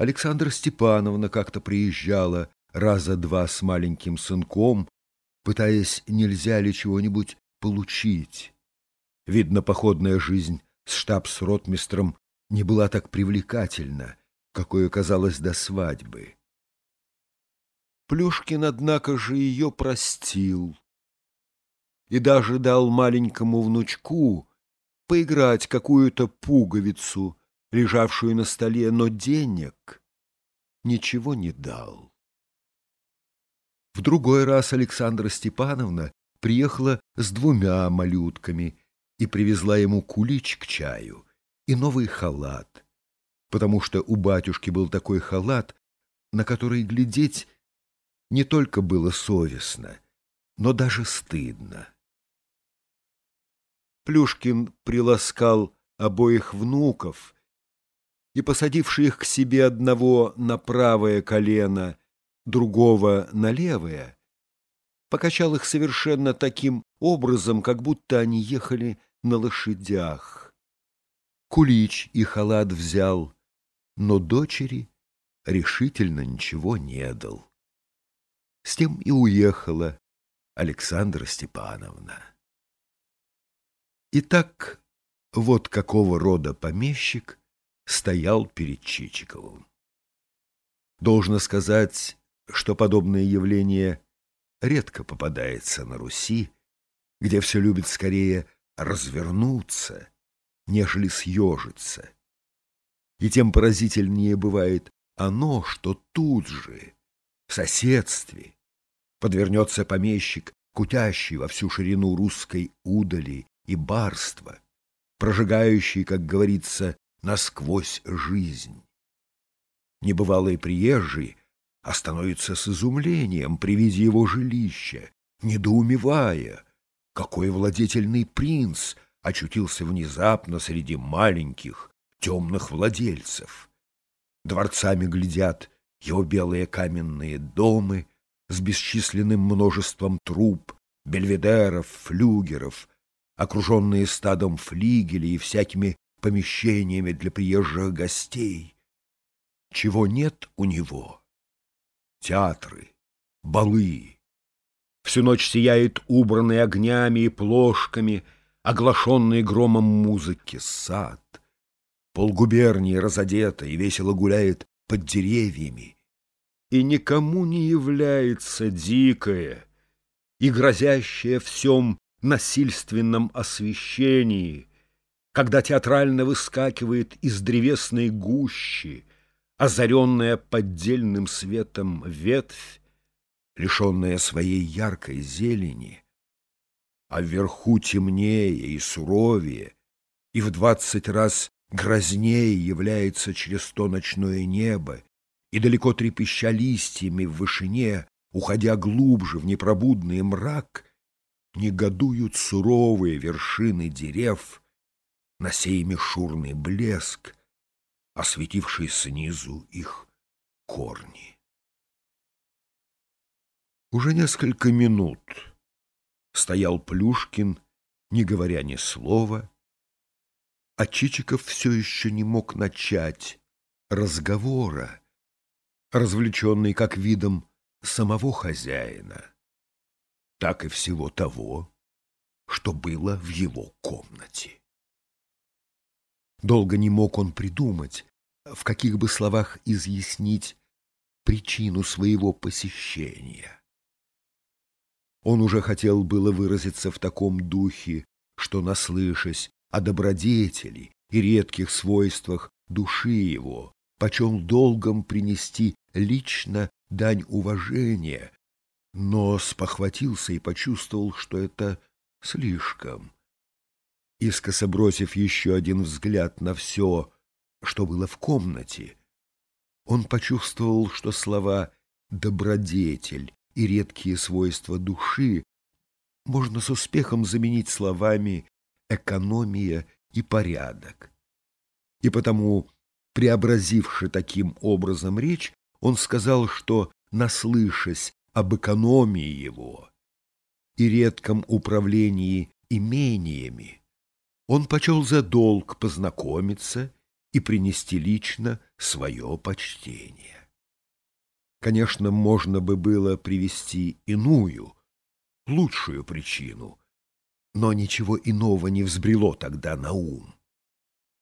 Александра Степановна как-то приезжала раза два с маленьким сынком, пытаясь, нельзя ли чего-нибудь получить. Видно, походная жизнь с штабс-ротмистром не была так привлекательна, какой оказалось до свадьбы. Плюшкин, однако же, ее простил и даже дал маленькому внучку поиграть какую-то пуговицу, лежавшую на столе, но денег ничего не дал. В другой раз Александра Степановна приехала с двумя малютками и привезла ему кулич к чаю и новый халат, потому что у батюшки был такой халат, на который глядеть не только было совестно, но даже стыдно. Плюшкин приласкал обоих внуков и, посадивший их к себе одного на правое колено, другого на левое, покачал их совершенно таким образом, как будто они ехали на лошадях. Кулич и халат взял, но дочери решительно ничего не дал. С тем и уехала Александра Степановна. Итак, вот какого рода помещик стоял перед Чичиковым. Должно сказать, что подобное явление редко попадается на Руси, где все любит скорее развернуться, нежели съежиться. И тем поразительнее бывает оно, что тут же, в соседстве, подвернется помещик, кутящий во всю ширину русской удали и барства, прожигающий, как говорится, насквозь жизнь. Небывалые приезжие остановятся с изумлением при виде его жилища, недоумевая, какой владетельный принц очутился внезапно среди маленьких темных владельцев. Дворцами глядят его белые каменные дома с бесчисленным множеством труб, бельведеров, флюгеров, окруженные стадом флигелей и всякими помещениями для приезжих гостей. Чего нет у него? Театры, балы. Всю ночь сияет убранный огнями и плошками, оглашенный громом музыки сад. Полгубернии разодета и весело гуляет под деревьями. И никому не является дикое и грозящее всем насильственном освещении, когда театрально выскакивает из древесной гущи, озаренная поддельным светом ветвь, лишенная своей яркой зелени, а вверху темнее и суровее, и в двадцать раз грознее является через то ночное небо, и далеко трепеща листьями в вышине, уходя глубже в непробудный мрак — негодуют суровые вершины дерев на сей мишурный блеск, осветивший снизу их корни. Уже несколько минут стоял Плюшкин, не говоря ни слова, а Чичиков все еще не мог начать разговора, развлеченный как видом самого хозяина так и всего того, что было в его комнате. Долго не мог он придумать, в каких бы словах изъяснить причину своего посещения. Он уже хотел было выразиться в таком духе, что, наслышась о добродетели и редких свойствах души его, почел долгом принести лично дань уважения но спохватился и почувствовал, что это слишком. Искоса бросив еще один взгляд на все, что было в комнате, он почувствовал, что слова «добродетель» и редкие свойства души можно с успехом заменить словами «экономия» и «порядок». И потому, преобразивши таким образом речь, он сказал, что, наслышась об экономии его и редком управлении имениями, он почел за долг познакомиться и принести лично свое почтение. Конечно, можно бы было привести иную, лучшую причину, но ничего иного не взбрело тогда на ум.